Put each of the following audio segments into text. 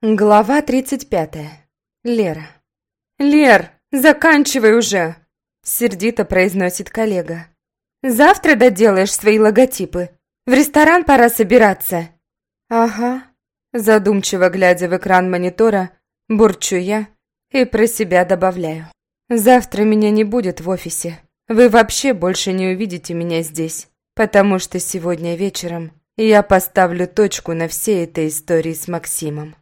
Глава 35. Лера. «Лер, заканчивай уже!» Сердито произносит коллега. «Завтра доделаешь свои логотипы. В ресторан пора собираться». «Ага». Задумчиво глядя в экран монитора, бурчу я и про себя добавляю. «Завтра меня не будет в офисе. Вы вообще больше не увидите меня здесь, потому что сегодня вечером я поставлю точку на всей этой истории с Максимом».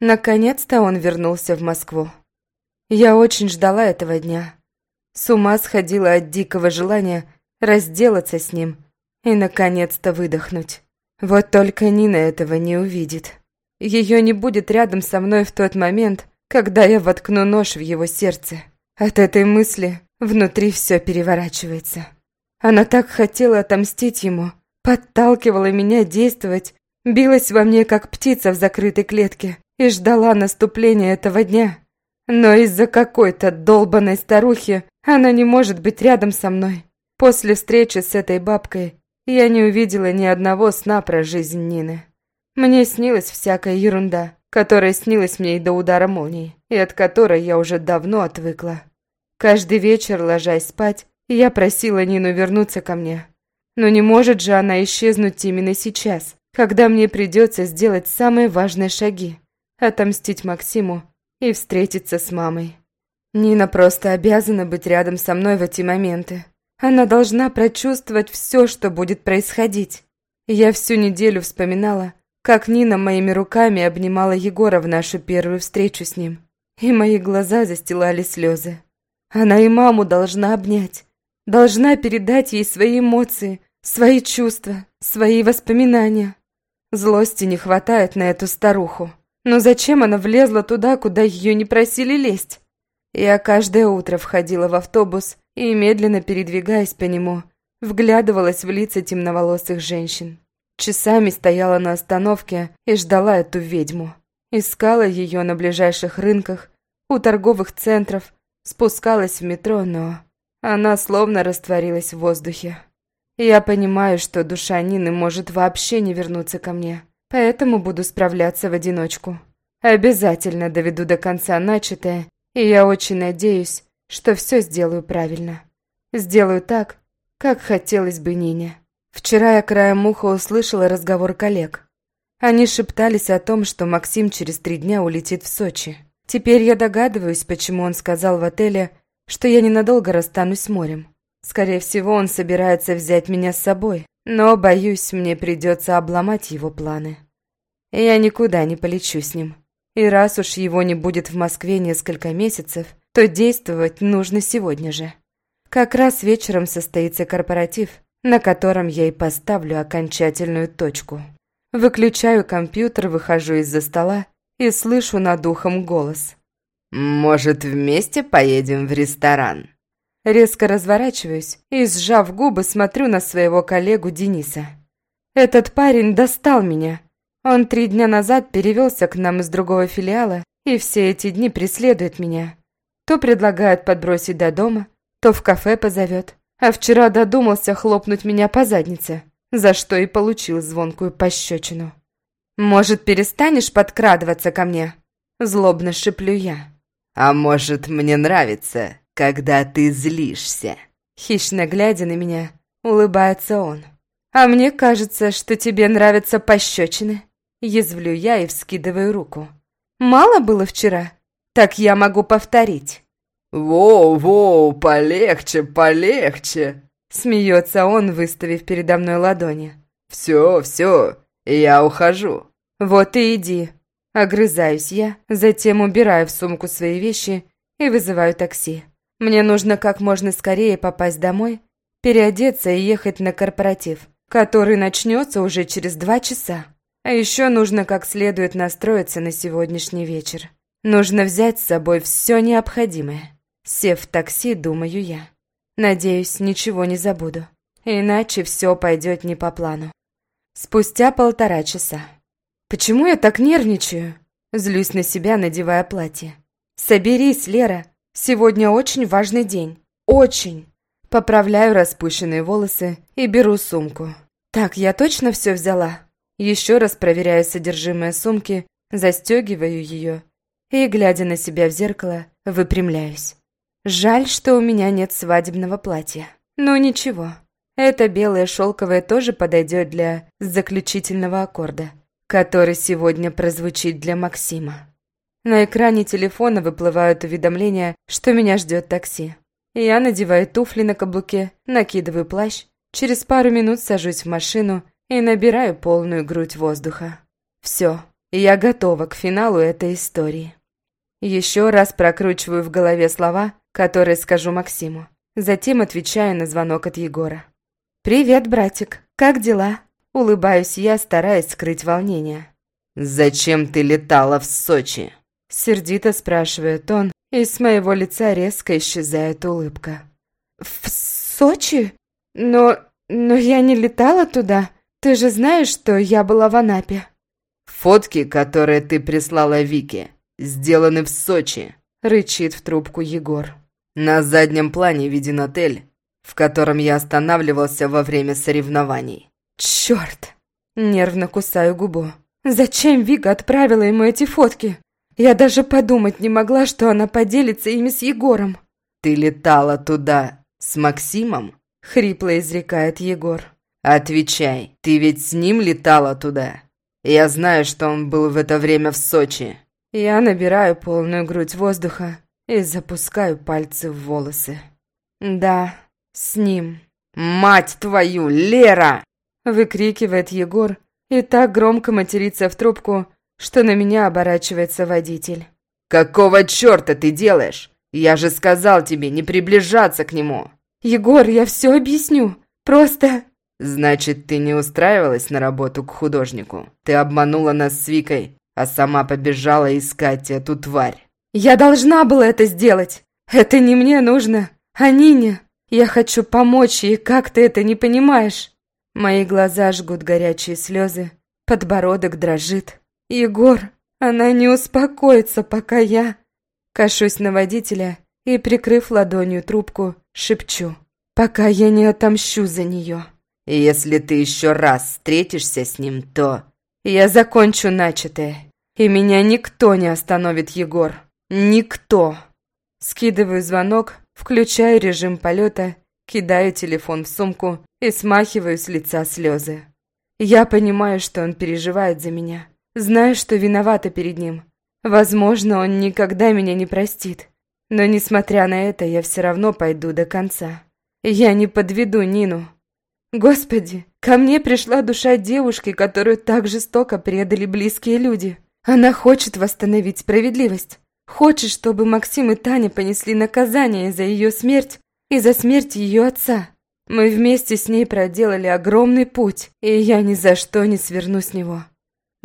Наконец-то он вернулся в Москву. Я очень ждала этого дня. С ума сходила от дикого желания разделаться с ним и, наконец-то, выдохнуть. Вот только Нина этого не увидит. Ее не будет рядом со мной в тот момент, когда я воткну нож в его сердце. От этой мысли внутри все переворачивается. Она так хотела отомстить ему, подталкивала меня действовать, билась во мне, как птица в закрытой клетке, и ждала наступления этого дня. Но из-за какой-то долбанной старухи она не может быть рядом со мной. После встречи с этой бабкой я не увидела ни одного сна про жизнь Нины. Мне снилась всякая ерунда, которая снилась мне и до удара молнии, и от которой я уже давно отвыкла. Каждый вечер, ложась спать, я просила Нину вернуться ко мне. Но не может же она исчезнуть именно сейчас, когда мне придется сделать самые важные шаги отомстить Максиму и встретиться с мамой. Нина просто обязана быть рядом со мной в эти моменты. Она должна прочувствовать все, что будет происходить. Я всю неделю вспоминала, как Нина моими руками обнимала Егора в нашу первую встречу с ним. И мои глаза застилали слезы. Она и маму должна обнять. Должна передать ей свои эмоции, свои чувства, свои воспоминания. Злости не хватает на эту старуху. Но зачем она влезла туда, куда ее не просили лезть? Я каждое утро входила в автобус и, медленно передвигаясь по нему, вглядывалась в лица темноволосых женщин. Часами стояла на остановке и ждала эту ведьму. Искала ее на ближайших рынках, у торговых центров, спускалась в метро, но она словно растворилась в воздухе. Я понимаю, что душа Нины может вообще не вернуться ко мне поэтому буду справляться в одиночку. Обязательно доведу до конца начатое, и я очень надеюсь, что все сделаю правильно. Сделаю так, как хотелось бы Нине. Вчера я краем уха услышала разговор коллег. Они шептались о том, что Максим через три дня улетит в Сочи. Теперь я догадываюсь, почему он сказал в отеле, что я ненадолго расстанусь с морем. Скорее всего, он собирается взять меня с собой, но, боюсь, мне придется обломать его планы. Я никуда не полечу с ним. И раз уж его не будет в Москве несколько месяцев, то действовать нужно сегодня же. Как раз вечером состоится корпоратив, на котором я и поставлю окончательную точку. Выключаю компьютер, выхожу из-за стола и слышу над ухом голос. «Может, вместе поедем в ресторан?» Резко разворачиваюсь и, сжав губы, смотрю на своего коллегу Дениса. Этот парень достал меня. Он три дня назад перевелся к нам из другого филиала и все эти дни преследует меня. То предлагает подбросить до дома, то в кафе позовет. А вчера додумался хлопнуть меня по заднице, за что и получил звонкую пощечину. «Может, перестанешь подкрадываться ко мне?» Злобно шиплю я. «А может, мне нравится, когда ты злишься?» Хищно глядя на меня, улыбается он. «А мне кажется, что тебе нравятся пощечины». Язвлю я и вскидываю руку. «Мало было вчера? Так я могу повторить». «Воу-воу, полегче, полегче!» Смеется он, выставив передо мной ладони. «Все, все, я ухожу». «Вот и иди». Огрызаюсь я, затем убираю в сумку свои вещи и вызываю такси. Мне нужно как можно скорее попасть домой, переодеться и ехать на корпоратив, который начнется уже через два часа. А еще нужно как следует настроиться на сегодняшний вечер. Нужно взять с собой все необходимое. Сев в такси, думаю я. Надеюсь, ничего не забуду. Иначе все пойдет не по плану. Спустя полтора часа. Почему я так нервничаю? Злюсь на себя, надевая платье. Соберись, Лера. Сегодня очень важный день. Очень. Поправляю распущенные волосы и беру сумку. Так, я точно все взяла? Еще раз проверяю содержимое сумки застегиваю ее и, глядя на себя в зеркало, выпрямляюсь. Жаль, что у меня нет свадебного платья. Но ничего, это белое шелковое тоже подойдет для заключительного аккорда, который сегодня прозвучит для Максима. На экране телефона выплывают уведомления, что меня ждет такси. Я надеваю туфли на каблуке, накидываю плащ, через пару минут сажусь в машину и набираю полную грудь воздуха. Все, я готова к финалу этой истории. Еще раз прокручиваю в голове слова, которые скажу Максиму. Затем отвечаю на звонок от Егора. «Привет, братик. Как дела?» Улыбаюсь я, стараясь скрыть волнение. «Зачем ты летала в Сочи?» Сердито спрашивает он, и с моего лица резко исчезает улыбка. «В Сочи? Но... но я не летала туда. Ты же знаешь, что я была в Анапе». «Фотки, которые ты прислала Вике, сделаны в Сочи», — рычит в трубку Егор. «На заднем плане виден отель, в котором я останавливался во время соревнований. Черт! Нервно кусаю губу. Зачем Вика отправила ему эти фотки? Я даже подумать не могла, что она поделится ими с Егором. «Ты летала туда с Максимом?» — хрипло изрекает Егор. «Отвечай, ты ведь с ним летала туда? Я знаю, что он был в это время в Сочи». Я набираю полную грудь воздуха и запускаю пальцы в волосы. «Да, с ним. «Мать твою, Лера!» Выкрикивает Егор и так громко матерится в трубку, что на меня оборачивается водитель. «Какого черта ты делаешь? Я же сказал тебе не приближаться к нему!» «Егор, я все объясню. Просто...» «Значит, ты не устраивалась на работу к художнику? Ты обманула нас с Викой, а сама побежала искать эту тварь?» «Я должна была это сделать! Это не мне нужно, а Нине!» Я хочу помочь ей, как ты это не понимаешь? Мои глаза жгут горячие слезы, подбородок дрожит. Егор, она не успокоится, пока я... Кашусь на водителя и, прикрыв ладонью трубку, шепчу. Пока я не отомщу за нее. Если ты еще раз встретишься с ним, то... Я закончу начатое. И меня никто не остановит, Егор. Никто. Скидываю звонок, Включаю режим полета, кидаю телефон в сумку и смахиваю с лица слезы. Я понимаю, что он переживает за меня. Знаю, что виновата перед ним. Возможно, он никогда меня не простит. Но, несмотря на это, я все равно пойду до конца. Я не подведу Нину. Господи, ко мне пришла душа девушки, которую так жестоко предали близкие люди. Она хочет восстановить справедливость. Хочет, чтобы Максим и Таня понесли наказание за ее смерть и за смерть ее отца. Мы вместе с ней проделали огромный путь, и я ни за что не сверну с него.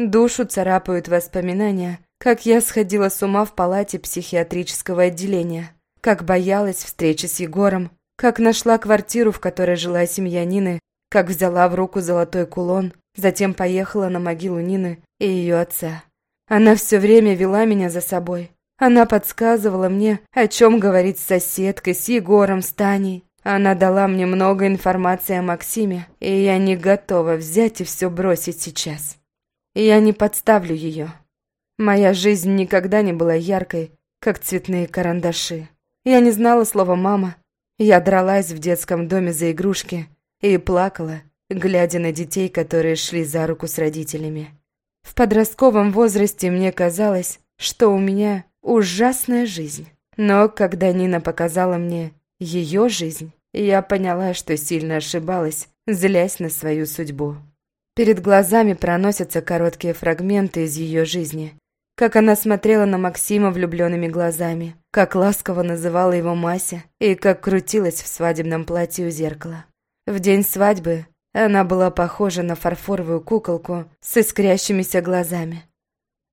Душу царапают воспоминания, как я сходила с ума в палате психиатрического отделения, как боялась встречи с Егором, как нашла квартиру, в которой жила семья Нины, как взяла в руку золотой кулон, затем поехала на могилу Нины и ее отца. Она все время вела меня за собой, она подсказывала мне, о чем говорить с соседкой, с Егором, с Таней. Она дала мне много информации о Максиме, и я не готова взять и все бросить сейчас. Я не подставлю ее. Моя жизнь никогда не была яркой, как цветные карандаши. Я не знала слова «мама». Я дралась в детском доме за игрушки и плакала, глядя на детей, которые шли за руку с родителями. В подростковом возрасте мне казалось, что у меня Ужасная жизнь. Но когда Нина показала мне ее жизнь, я поняла, что сильно ошибалась, злясь на свою судьбу. Перед глазами проносятся короткие фрагменты из ее жизни. Как она смотрела на Максима влюбленными глазами, как ласково называла его Мася и как крутилась в свадебном платье у зеркала. В день свадьбы она была похожа на фарфоровую куколку с искрящимися глазами.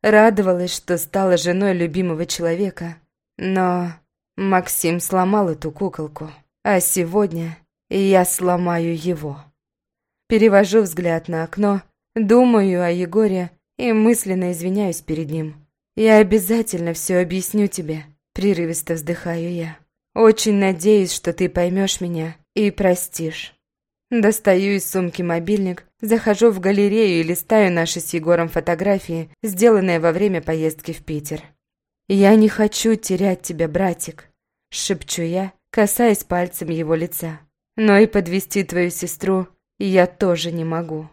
Радовалась, что стала женой любимого человека. Но Максим сломал эту куколку, а сегодня я сломаю его. Перевожу взгляд на окно, думаю о Егоре и мысленно извиняюсь перед ним. Я обязательно все объясню тебе, прерывисто вздыхаю я. Очень надеюсь, что ты поймешь меня и простишь. Достаю из сумки мобильник, захожу в галерею и листаю наши с Егором фотографии, сделанные во время поездки в Питер. «Я не хочу терять тебя, братик», — шепчу я, касаясь пальцем его лица. «Но и подвести твою сестру я тоже не могу».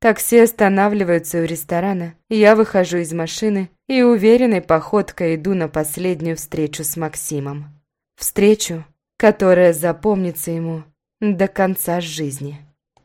Такси останавливаются у ресторана, я выхожу из машины и уверенной походкой иду на последнюю встречу с Максимом. Встречу, которая запомнится ему до конца жизни.